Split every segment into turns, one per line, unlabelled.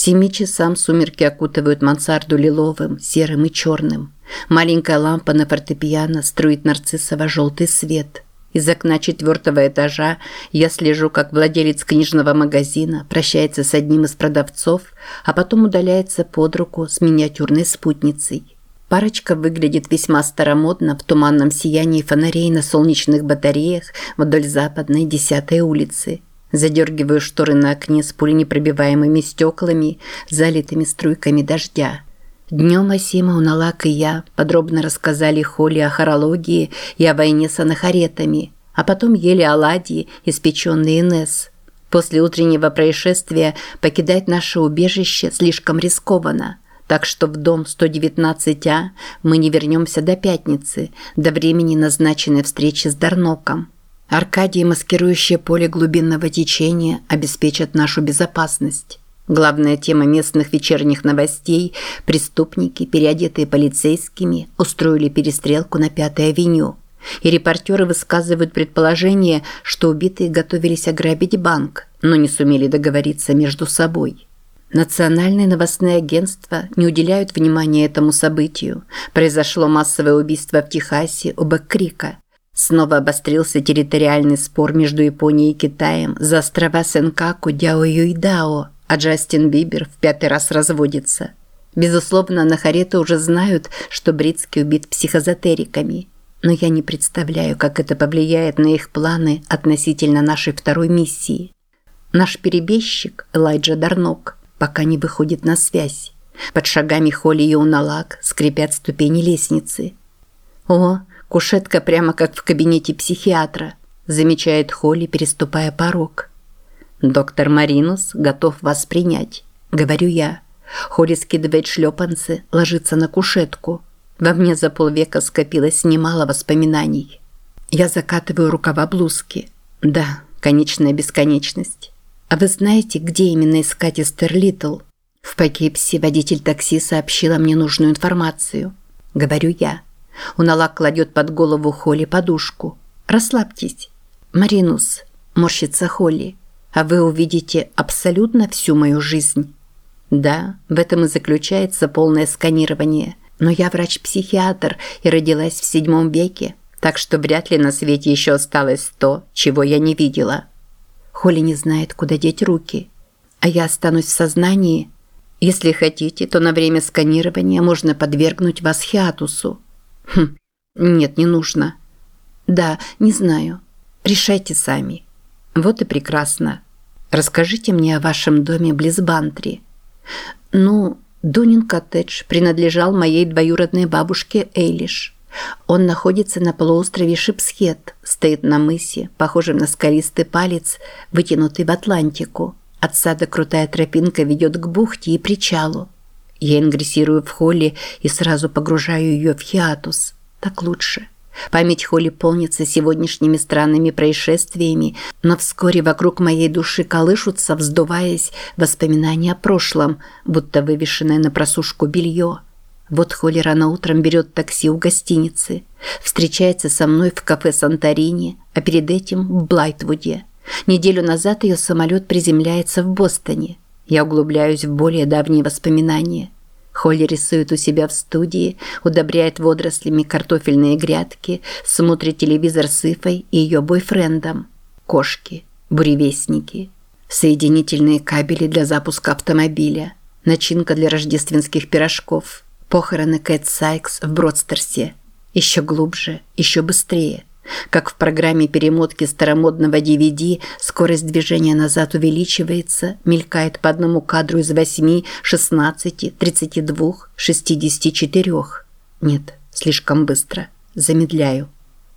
семи часам сумерки окутывают мансарду лиловым, серым и черным. Маленькая лампа на фортепиано струит нарциссово-желтый свет. Из окна четвертого этажа я слежу, как владелец книжного магазина прощается с одним из продавцов, а потом удаляется под руку с миниатюрной спутницей. Парочка выглядит весьма старомодно в туманном сиянии фонарей на солнечных батареях вдоль западной 10 улицы. Задергиваю шторы на окне с пуленепробиваемыми стеклами, залитыми струйками дождя. Днем Асима, Уналак и я подробно рассказали Холли о хорологии и о войне с анахаретами, а потом ели оладьи, испеченные Инесс. После утреннего происшествия покидать наше убежище слишком рискованно, так что в дом 119А мы не вернемся до пятницы, до времени назначенной встречи с Дарноком. Аркадии, маскирующие поле глубинного течения, обеспечат нашу безопасность. Главная тема местных вечерних новостей – преступники, переодетые полицейскими, устроили перестрелку на Пятой авеню. И репортеры высказывают предположение, что убитые готовились ограбить банк, но не сумели договориться между собой. Национальные новостные агентства не уделяют внимания этому событию. Произошло массовое убийство в Техасе у Бэккрика. Снова обострился территориальный спор между Японией и Китаем за острова Сенкаку, Дяою и Дао, а Джастин Бибер в пятый раз разводится. Безусловно, нахареты уже знают, что Бритский убит психозотериками. Но я не представляю, как это повлияет на их планы относительно нашей второй миссии. Наш перебежчик, Элайджа Дарнок, пока не выходит на связь. Под шагами Холли и Уналак скрипят ступени лестницы. О, кушетка прямо как в кабинете психиатра, замечает Холли, переступая порог. «Доктор Маринус готов вас принять», – говорю я. Холли скидывает шлепанцы, ложится на кушетку. Во мне за полвека скопилось немало воспоминаний. Я закатываю рукава блузки. Да, конечная бесконечность. А вы знаете, где именно искать Эстер Литл? В Покипсе водитель такси сообщила мне нужную информацию. Говорю я. Уналак кладет под голову Холли подушку. Расслабьтесь. Маринус, морщится Холли а вы увидите абсолютно всю мою жизнь. Да, в этом и заключается полное сканирование. Но я врач-психиатр и родилась в седьмом веке, так что вряд ли на свете еще осталось то, чего я не видела. Холли не знает, куда деть руки. А я останусь в сознании. Если хотите, то на время сканирования можно подвергнуть вас хиатусу. Хм, нет, не нужно. Да, не знаю. Решайте сами. Вот и прекрасно. Расскажите мне о вашем доме близ Бантри. Ну, Дунин коттедж принадлежал моей двоюродной бабушке Эйлиш. Он находится на полуострове Шипсхет, стоит на мысе, похожем на скалистый палец, вытянутый в Атлантику. От сада крутая тропинка ведет к бухте и причалу. Я ингрессирую в холле и сразу погружаю ее в хиатус. Так лучше. Память Холли полнится сегодняшними странными происшествиями, но вскоре вокруг моей души колышутся, вздуваясь, воспоминания о прошлом, будто вывешенное на просушку белье. Вот Холли рано утром берет такси у гостиницы, встречается со мной в кафе «Санторини», а перед этим в Блайтвуде. Неделю назад ее самолет приземляется в Бостоне. Я углубляюсь в более давние воспоминания – Холли рисует у себя в студии, удобряет водорослями картофельные грядки, смотрит телевизор с Ифой и ее бойфрендом. Кошки, буревестники, соединительные кабели для запуска автомобиля, начинка для рождественских пирожков, похороны Кэт Сайкс в Бродстерсе. Еще глубже, еще быстрее – как в программе перемотки старомодного DVD скорость движения назад увеличивается, мелькает по одному кадру из 8, 16, 32, 64. Нет, слишком быстро. Замедляю.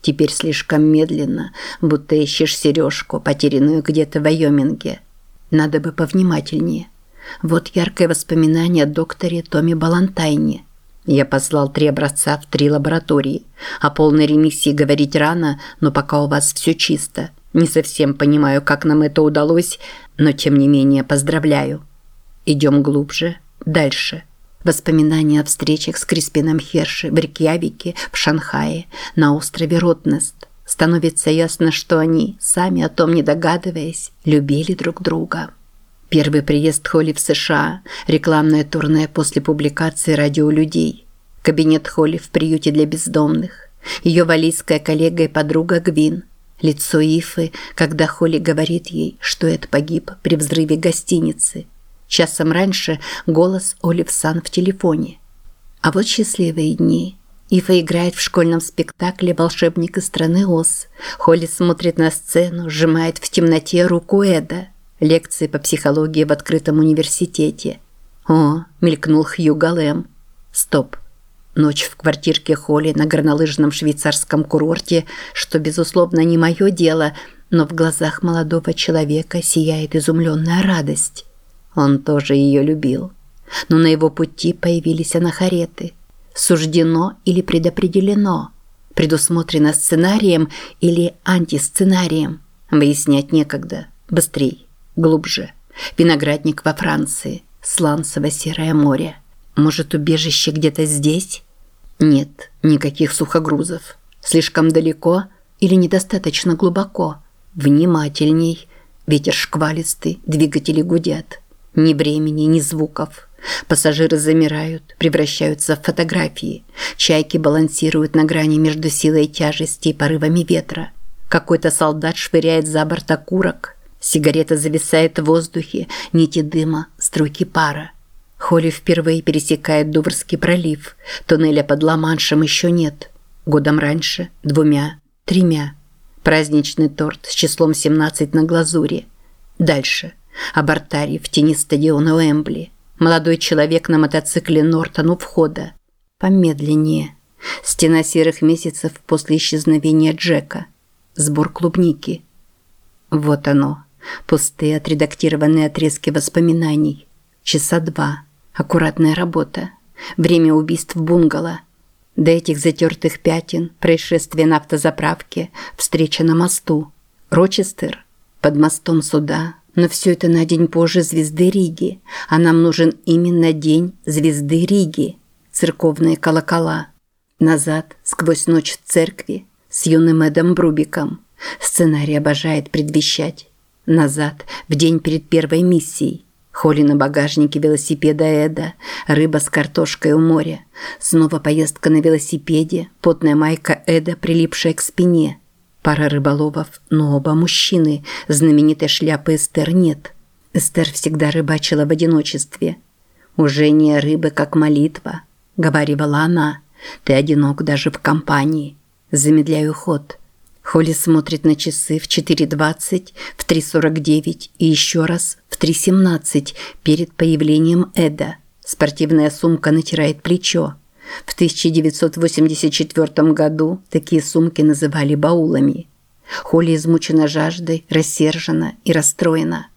Теперь слишком медленно, будто ищешь сережку, потерянную где-то в Вайоминге. Надо бы повнимательнее. Вот яркое воспоминание о докторе Томи Балантайне – я послал три образца в три лаборатории. О полной ремиссии говорить рано, но пока у вас все чисто. Не совсем понимаю, как нам это удалось, но тем не менее поздравляю. Идем глубже, дальше. Воспоминания о встречах с Криспином Херши в Рикьявике, в Шанхае, на острове Ротнест. Становится ясно, что они, сами о том не догадываясь, любили друг друга. Первый приезд Холли в США, рекламное турне после публикации «Радио людей», кабинет Холли в приюте для бездомных, ее валийская коллега и подруга Гвин, лицо Ифы, когда Холли говорит ей, что Эд погиб при взрыве гостиницы. Часом раньше голос Олив Сан в телефоне. А вот счастливые дни. Ифа играет в школьном спектакле «Волшебник из страны Оз». Холли смотрит на сцену, сжимает в темноте руку Эда – Лекции по психологии в открытом университете. О, мелькнул Хью Галэм. Стоп. Ночь в квартирке Холли на горнолыжном швейцарском курорте, что, безусловно, не мое дело, но в глазах молодого человека сияет изумленная радость. Он тоже ее любил. Но на его пути появились анахареты. Суждено или предопределено? Предусмотрено сценарием или антисценарием? Выяснять некогда. Быстрей глубже. Виноградник во Франции, сланцево-серое море. Может, убежище где-то здесь? Нет, никаких сухогрузов. Слишком далеко или недостаточно глубоко? Внимательней. Ветер шквалистый, двигатели гудят. Ни времени, ни звуков. Пассажиры замирают, превращаются в фотографии. Чайки балансируют на грани между силой тяжести и порывами ветра. Какой-то солдат швыряет за борт окурок – Сигарета зависает в воздухе, нити дыма, струйки пара. Холли впервые пересекает Дуврский пролив. Туннеля под Ла-Маншем еще нет. Годом раньше – двумя, тремя. Праздничный торт с числом 17 на глазури. Дальше. Абортарий в тени стадиона Уэмбли. Молодой человек на мотоцикле Нортон у входа. Помедленнее. Стена серых месяцев после исчезновения Джека. Сбор клубники. Вот оно. Пустые отредактированные отрезки воспоминаний. Часа два. Аккуратная работа. Время убийств бунгало. До этих затертых пятен, происшествие на автозаправке, встреча на мосту. Рочестер. Под мостом суда. Но все это на день позже звезды Риги. А нам нужен именно день звезды Риги. Церковные колокола. Назад, сквозь ночь в церкви, с юным Эдом Брубиком. Сценарий обожает предвещать. Назад, в день перед первой миссией. Холли на багажнике велосипеда Эда, рыба с картошкой у моря. Снова поездка на велосипеде, потная майка Эда, прилипшая к спине. Пара рыболовов, но оба мужчины. Знаменитой шляпы Эстер нет. Эстер всегда рыбачила в одиночестве. «Ужение рыбы как молитва», – говаривала она. «Ты одинок даже в компании». Замедляю ход. Холли смотрит на часы в 4.20, в 3.49 и еще раз в 3.17 перед появлением Эда. Спортивная сумка натирает плечо. В 1984 году такие сумки называли баулами. Холли измучена жаждой, рассержена и расстроена.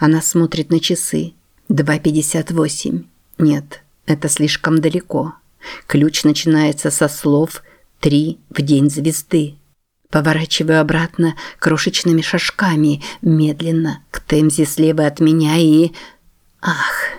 Она смотрит на часы. 2.58. Нет, это слишком далеко. Ключ начинается со слов «три в день звезды». Поворачиваю обратно крошечными шажками, медленно, к Темзе слева от меня и... Ах,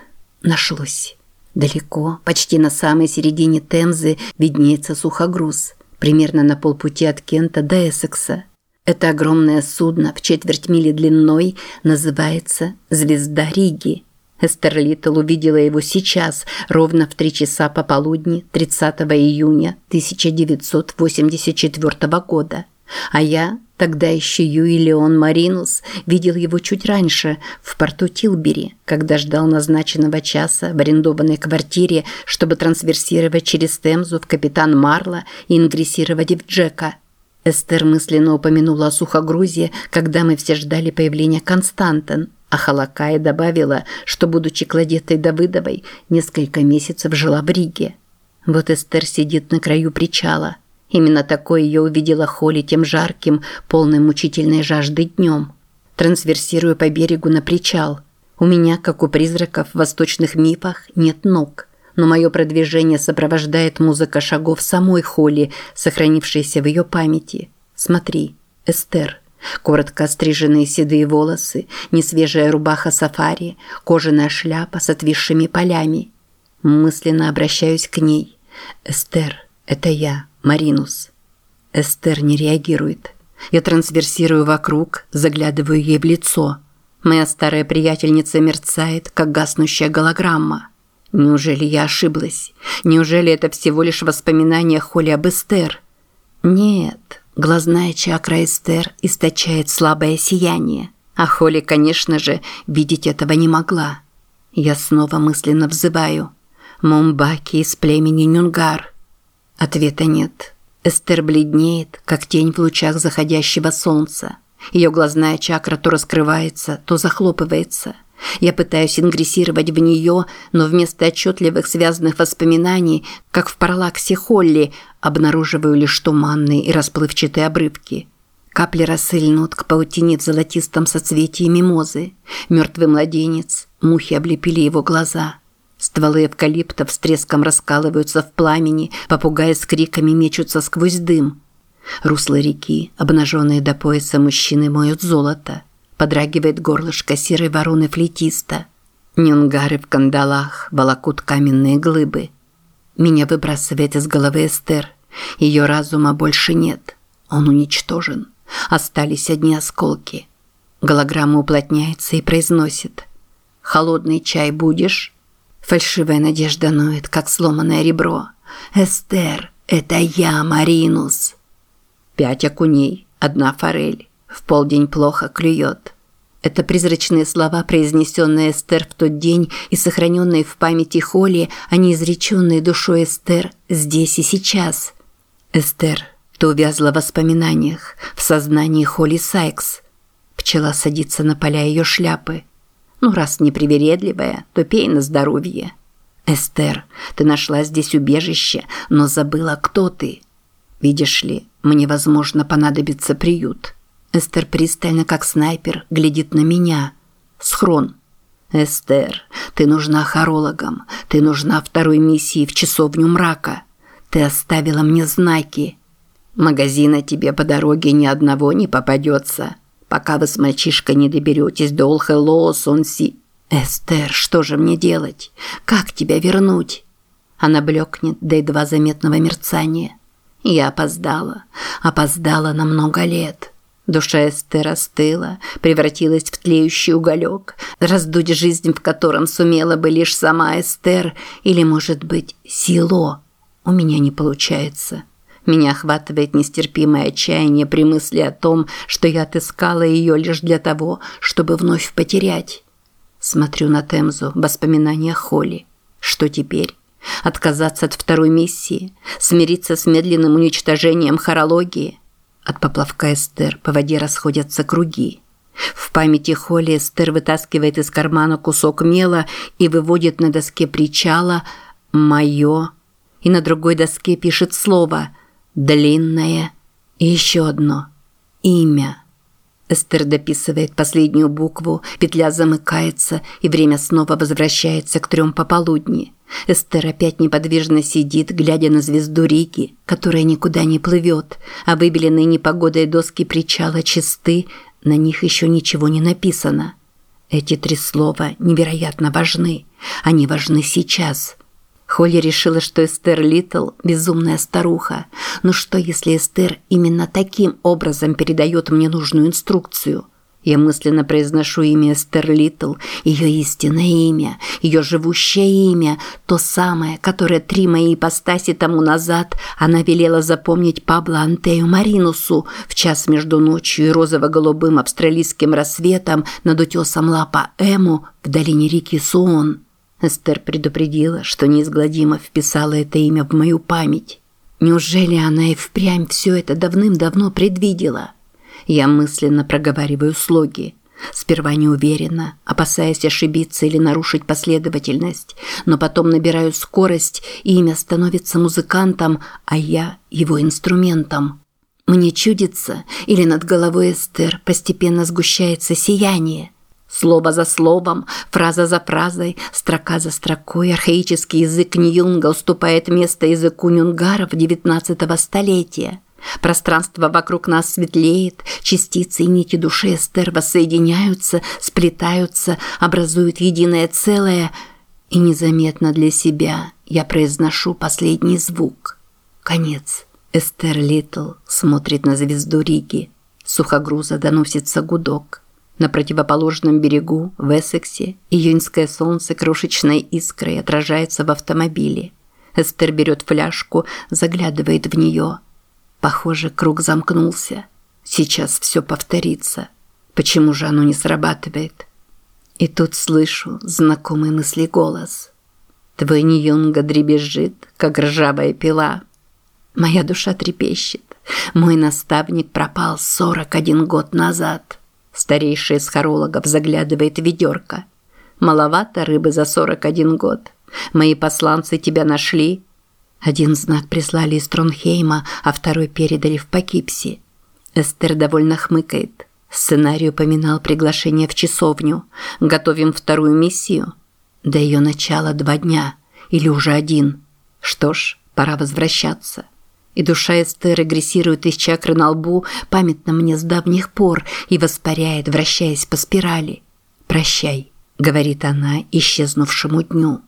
нашлось. Далеко, почти на самой середине Темзы, виднеется сухогруз, примерно на полпути от Кента до Эссекса. Это огромное судно в четверть мили длиной называется «Звезда Риги». Эстер Литтл увидела его сейчас, ровно в три часа пополудни 30 июня 1984 года. А я, тогда еще Юи Леон Маринус, видел его чуть раньше, в порту Тилбери, когда ждал назначенного часа в арендованной квартире, чтобы трансверсировать через Темзу в Капитан Марла и ингрессировать в Джека. Эстер мысленно упомянула о сухогрузе, когда мы все ждали появления Константен, а Халакая добавила, что, будучи кладетой Давыдовой, несколько месяцев жила в Риге. Вот Эстер сидит на краю причала – Именно такое ее увидела Холли тем жарким, полным мучительной жажды днем. Трансверсирую по берегу на причал. У меня, как у призраков в восточных мифах, нет ног. Но мое продвижение сопровождает музыка шагов самой Холли, сохранившейся в ее памяти. Смотри, Эстер. Коротко остриженные седые волосы, несвежая рубаха сафари, кожаная шляпа с отвисшими полями. Мысленно обращаюсь к ней. Эстер, это я. Маринус. Эстер не реагирует. Я трансверсирую вокруг, заглядываю ей в лицо. Моя старая приятельница мерцает, как гаснущая голограмма. Неужели я ошиблась? Неужели это всего лишь воспоминание Холли об Эстер? Нет, глазная чакра Эстер источает слабое сияние. А Холли, конечно же, видеть этого не могла. Я снова мысленно взываю. Момбаки из племени Нюнгар. Ответа нет. Эстер бледнеет, как тень в лучах заходящего солнца. Ее глазная чакра то раскрывается, то захлопывается. Я пытаюсь ингрессировать в нее, но вместо отчетливых связанных воспоминаний, как в параллаксе Холли, обнаруживаю лишь туманные и расплывчатые обрывки. Капли росы льнут к паутине в золотистом соцветии мимозы. Мертвый младенец, мухи облепили его глаза. Стволы эвкалиптов с треском раскалываются в пламени, попугаи с криками мечутся сквозь дым. Русло реки, обнаженные до пояса мужчины моют золото. Подрагивает горлышко серой вороны флейтиста. Нюнгары в кандалах волокут каменные глыбы. Меня выбрасывает из головы Эстер. Ее разума больше нет. Он уничтожен. Остались одни осколки. Голограмма уплотняется и произносит. «Холодный чай будешь?» Фальшивая надежда ноет, как сломанное ребро. «Эстер, это я, Маринус!» Пять окуней, одна форель. В полдень плохо клюет. Это призрачные слова, произнесенные Эстер в тот день и сохраненные в памяти Холли, а не изреченные душой Эстер здесь и сейчас. Эстер, ты увязла в воспоминаниях, в сознании Холли Сайкс. Пчела садится на поля ее шляпы. Ну, раз непривередливая, то пей на здоровье. Эстер, ты нашла здесь убежище, но забыла, кто ты. Видишь ли, мне, возможно, понадобится приют. Эстер пристально, как снайпер, глядит на меня. Схрон. Эстер, ты нужна хорологам. Ты нужна второй миссии в часовню мрака. Ты оставила мне знаки. Магазина тебе по дороге ни одного не попадется пока вы с мальчишкой не доберетесь до Олхелоо Сонси. Эстер, что же мне делать? Как тебя вернуть? Она блекнет до едва заметного мерцания. Я опоздала. Опоздала на много лет. Душа Эстер остыла, превратилась в тлеющий уголек, раздуть жизнь, в котором сумела бы лишь сама Эстер или, может быть, Сило. У меня не получается. Меня охватывает нестерпимое отчаяние при мысли о том, что я отыскала ее лишь для того, чтобы вновь потерять. Смотрю на Темзу, воспоминания Холли. Что теперь? Отказаться от второй миссии? Смириться с медленным уничтожением хорологии? От поплавка Эстер по воде расходятся круги. В памяти Холли Эстер вытаскивает из кармана кусок мела и выводит на доске причала «Моё». И на другой доске пишет слово – длинное и еще одно имя. Эстер дописывает последнюю букву, петля замыкается, и время снова возвращается к трем пополудни. Эстер опять неподвижно сидит, глядя на звезду Риги, которая никуда не плывет, а выбеленные непогодой доски причала чисты, на них еще ничего не написано. Эти три слова невероятно важны. Они важны сейчас – Холли решила, что Эстер Литл – безумная старуха. Но что, если Эстер именно таким образом передает мне нужную инструкцию? Я мысленно произношу имя Эстер Литл, ее истинное имя, ее живущее имя, то самое, которое три мои ипостаси тому назад она велела запомнить Пабло Антею Маринусу в час между ночью и розово-голубым австралийским рассветом над утесом Лапа Эму в долине реки Суон. Эстер предупредила, что неизгладимо вписала это имя в мою память. Неужели она и впрямь все это давным-давно предвидела? Я мысленно проговариваю слоги. Сперва неуверенно, опасаясь ошибиться или нарушить последовательность, но потом набираю скорость, и имя становится музыкантом, а я его инструментом. Мне чудится, или над головой Эстер постепенно сгущается сияние – Слово за словом, фраза за фразой, строка за строкой архаический язык Ньюнга уступает место языку нюнгаров XIX столетия. Пространство вокруг нас светлеет, частицы и нити души Эстер воссоединяются, сплетаются, образуют единое целое, и незаметно для себя я произношу последний звук. Конец. Эстер Литл смотрит на звезду Риги. Сухогруза доносится гудок. На противоположном берегу, в Эссексе, июньское солнце крошечной искрой отражается в автомобиле. Эстер берет фляжку, заглядывает в нее. Похоже, круг замкнулся. Сейчас все повторится. Почему же оно не срабатывает? И тут слышу знакомый мысли голос. Твой Ньюнга дребезжит, как ржавая пила. Моя душа трепещет. Мой наставник пропал 41 год назад. Старейший из хорологов заглядывает в ведерко. Маловато рыбы за 41 год. Мои посланцы тебя нашли. Один знак прислали из Тронхейма, а второй передали в Покипси. Эстер довольно хмыкает. Сценарий упоминал приглашение в часовню. Готовим вторую миссию. До ее начала два дня. Или уже один. Что ж, пора возвращаться и душа Эстер регрессирует из чакры на лбу, памятно мне с давних пор, и воспаряет, вращаясь по спирали. «Прощай», — говорит она исчезнувшему дню.